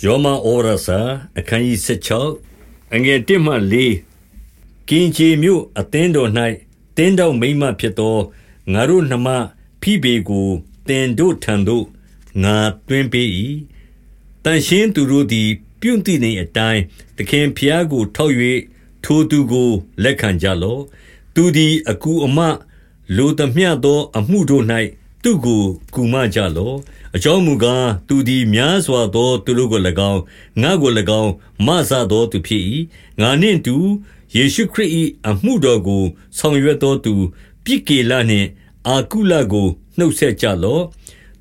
ယောမဩရစာအခန်းကြီး16အငယ်1မှ4ကင်ချေမြို့အသင်းတော်၌တင်းတော်မိမဖြစ်သောငါတို့နှမဖိဘေကိုတင်တို့ထံသို့ငါတွင်ပေး၏တန်ရှင်းသူတို့သည် ပြုံတိနေအတိုင်းသခင်ဖျားကို ထောက်၍ထိုသူကို လက်ခံကြလော့သူသည်အကူအမလိုသမျှသော အမှုတို့၌ သူ့ကို ကူမကြလော့ အကြောင်းမူကား သူသည် များစွာသော သူတို့ကို၎င်း ငါကို၎င်းမဆသောသူဖြစ်၏ငါနှင့်တူ ယေရှုခရစ်၏အမှုတော်ကို ဆောင်ရွက်သောသူ ပြစ်ကေလနှင့် အာကုလကို နှုတ်ဆက်ကြလော့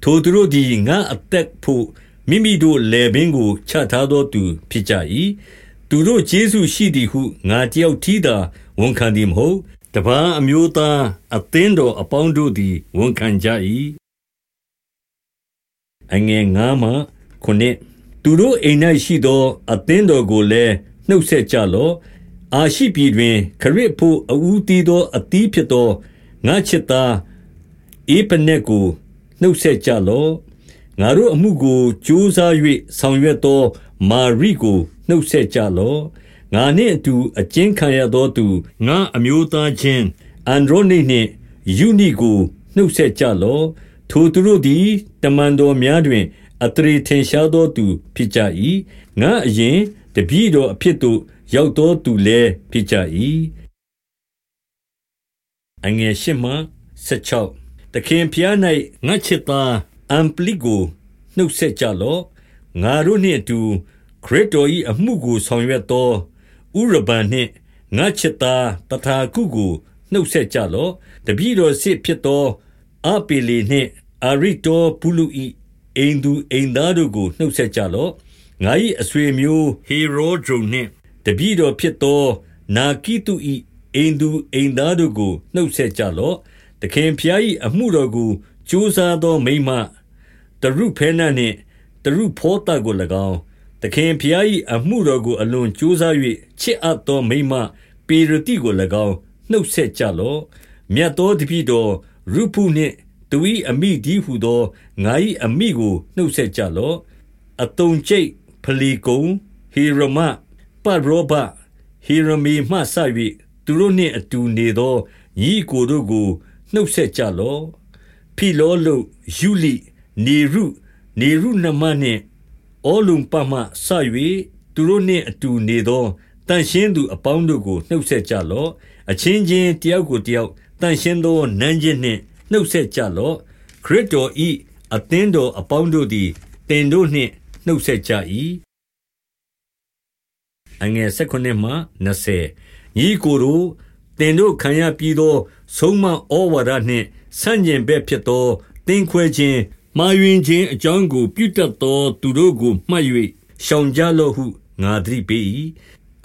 ထိုသူတို့သည် ငါအသက်ဖို့ မိမိတို့လယ်ပင်ကို ချထားသောသူ ဖြစ်ကြ၏သူတို့ကျေးဇူးရှိသည်ဟု ငါတယောက်ထီးသာ ဝန်ခံသည်မဟုတ် တပန်းအမျိုးသားအသင်းတော်အပေါင်းတို့သည် ဝန်ခံကြ၏အငယ်9မှ9သူတို့အိမ်၌ရှိသော အသင်းတော်ကိုလည်းနှုတ်ဆက်ကြလော့အာရှိပြည်တွင် ခရစ်ဖို့အူးတီးသောအသီးဖြစ်သောငါချစ်သားဧပနက်ကိုနှုတ်ဆက်ကြလော့ငါတို့အမှုကိုကြိုးစား၍ဆောင်ရွက်သော မာရိကိုနှုတ်ဆက်ကြလော့ ငါနှင့်အတူ အကျဉ်းခံရသောသူ ငါအမျိုးသားချင်း အန်ဒရိုနိနှင့်ယူနိကို နှုတ်ဆက်ကြလော့ ထိုသူတို့သည် တမန်တော်များတွင်အတရေထင်ရှားသောသူ ဖြစ်ကြ၏ငါအရင်တပည့်တော်အဖြစ်သို့ ရောက်သောသူလည်း ဖြစ်ကြ၏အငယ်ရှိမှ16တခင်ဖျား၌ငါချစ်သားအမ်ပလီကို နှုတ်ဆက်ကြလော့ ငါတို့နှင့်အတူ ခရစ်တော်၏အမှုကို ဆောင်ရွက်သော ဥရဘန်နှင့်ငါချစ်သားတထာကုကိုနှုတ်ဆက်ကြလော့တပည့်တော်စစ်ဖြစ်သောအပေလီနှင့်အာရိတောပုလု၏အိမ်သူအိမ်သားတို့ကိုနှုတ်ဆက်ကြလော့ငါ၏အဆွေမျိုးဟေရောဒုန်နှင့်တပည့်တော်ဖြစ်သောနာကိတု၏အိမ်သူအိမ်သားတို့ကိုနှုတ်ဆက်ကြလော့တခင်ဖျား၏အမှုတော်ကိုကြိုးစားသောမိမတရုဖဲနနှင့်တရုဖောတကို၎င်း သခင်ဖျား၏အမှုတော်ကို အလွန်ကြိုးစား၍ချစ်အပ်သောမိမပေရတိကို၎င်း နှုတ်ဆက်ကြလော့ မြတ်သောတပည့်တော်ရုဖုနှင့် သူ၏အမိဒီဟုသော ငါ၏အမိကို နှုတ်ဆက်ကြလော့အတုံကျိတ် ဖလီကုံ ဟေရမ ပရောဘ ဟေရမေမှဆ၍သူတို့နှင့်အတူနေသော ညီကိုတို့ကို နှုတ်ဆက်ကြလော့ ဖိလောလုယူလိ နေရု နေရုနမနှင့် ဩလုံပမှဆ၍သူတို့နှင့်အတူနေသောတန်ရှင်းသူအပေါင်းတို့ကိုနှုတ်ဆက်ကြလော့အချင်းချင်းတယောက်ကိုတယောက်တန်ရှင်းသောနန်းချင်းနှင့်နှုတ်ဆက်ကြလော့ခရစ်တော်ဤအသင်းတော်အပေါင်းတို့သည်တင်တို့နှင့်နှုတ်ဆက်ကြ၏အငယ်16မှ20ညီကိုတို့တင်တို့ခံရပြီးသော ဆုံးမဩဝါဒနှင့်ဆန့်ကျင်ဘက်ဖြစ်သောတင်ခွဲခြင်း မှားယွင်းခြင်းအကြောင်းကို ပြုတတ်သော သူတို့ကို မှတ်၍ရှောင်ကြလော့ဟု ငါသတိပေး၏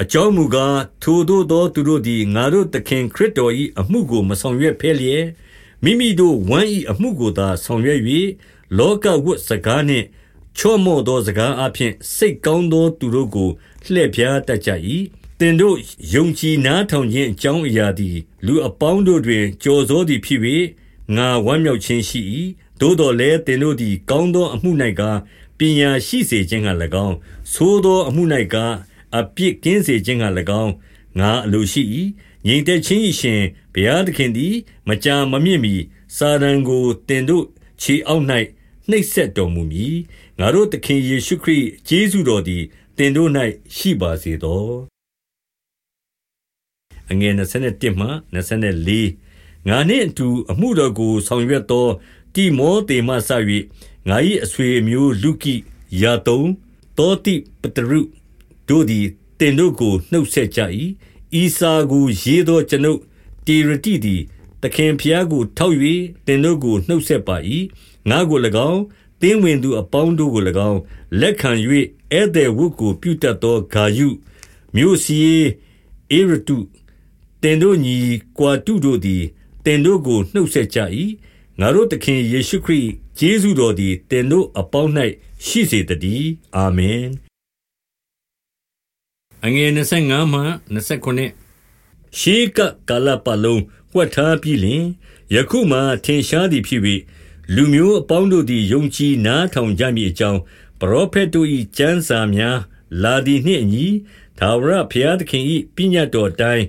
အကြောင်းမူကား ထိုတို့သော သူတို့သည် ငါတို့သခင်ခရစ်တော်၏အမှုကို မဆောင်ရွက်ဖဲလျက် မိမိတို့ဝမ်း၏အမှုကိုသာ ဆောင်ရွက်၍လောကဝတ်စကားနှင့် ချော့မော့သော စကားအဖျင်စိတ်ကောင်းသော သူတို့ကို လှည့်ဖြားတတ်ကြ၏တင်တို့ ယုံကြည်နားထောင်ခြင်း အကြောင်းအရာသည် လူအပေါင်းတို့တွင်ကြော်စောသည်ဖြစ်၍ ငါဝမ်းမြောက်ခြင်းရှိ၏သို့တော်လည်းတင်တို့သည် ကောင်းသောအမှု၌ကားပညာရှိစေခြင်းက၎င်းသို့သောအမှု၌ကားအပြစ်ကင်းစေခြင်းက၎င်းငါအလိုရှိ၏ငြိမ်သက်ခြင်းရှင်ဘုရားသခင်သည် မကြာမမြင့်မီစာရန်ကိုတင်တို့ခြေအောက်၌နှိပ်စက်တော်မူမည်ငါတို့သခင်ယေရှုခရစ်ယေရှုတော်သည်တင်တို့၌ရှိပါစေသောအငယ်27မှ24 ငါနှင့်အတူ အမှုတော်ကို ဆောင်ရွက်သော တိမောသေမှဆ၍ငါ၏အဆွေအမျိုးလူကိ ယာတုံတောတိပတရုတို့သည်တင်တို့ကို နှုတ်ဆက်ကြ၏ဤစာကိုရေးသော ကျွန်ုပ်တေရတိသည် သခင်ဖျားကို ထောက်၍တင်တို့ကို နှုတ်ဆက်ပါ၏ငါကို၎င်းတင်းဝင်သူအပေါင်းတို့ကို၎င်း လက်ခံ၍ဧည့်သည်ဝတ်ကို ပြုတတ်သော ဂါယု မြို့စီအေရတုတင်တို့ညီကွာတုတို့သည် တင်တို့ကိုနှုတ်ဆက်ကြ၏ငါတို့သခင်ယေရှုခရစ်ယေရှုတော်သည်တင်တို့အပေါင်း၌ရှိစေတည်းအာမင်အငယ်25မှ29ရှေးကကာလပတ်လုံးဝှက်ထားပြီးလင်ယခုမှထင်ရှားသည်ဖြစ်၍လလူမျိုးအပေါင်းတို့သည်ယုံကြည်နားထောင်ကြမည်အကြောင်းပရောဖက်တို့၏ကျမ်းစာများလာသည်နှင့်အညီသာဝရဘုရားသခင်၏ပညတ်တော်တိုင်း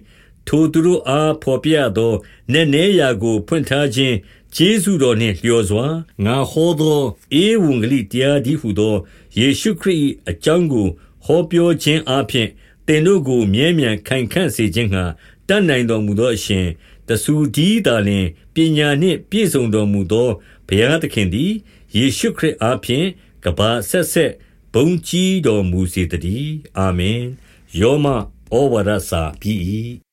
ထိုသူတို့အားဖော်ပြသောနည်းနည်းရာကို ဖွင့်ထားခြင်းကျေးဇူးတော်နှင့်လျော်စွာ ငါဟောသောဧဝံဂေလိတရားဒီဟုသော ယေရှုခရစ်၏အကြောင်းကို ဟောပြောခြင်းအပြင်သင်တို့ကိုမြဲမြံခိုင်ခန့်စေခြင်းငှာတတ်နိုင်တော်မူသောအရှင်တဆူဒီသာလင်ပညာနှင့်ပြည့်စုံတော်မူသောဘုရားသခင်သည်ယေရှုခရစ်အားဖြင့်ကဘာဆက်ဆက်ဘုံကြီးတော်မူစေတည်းအာမင်ယောမဩဝါဒစာပြီး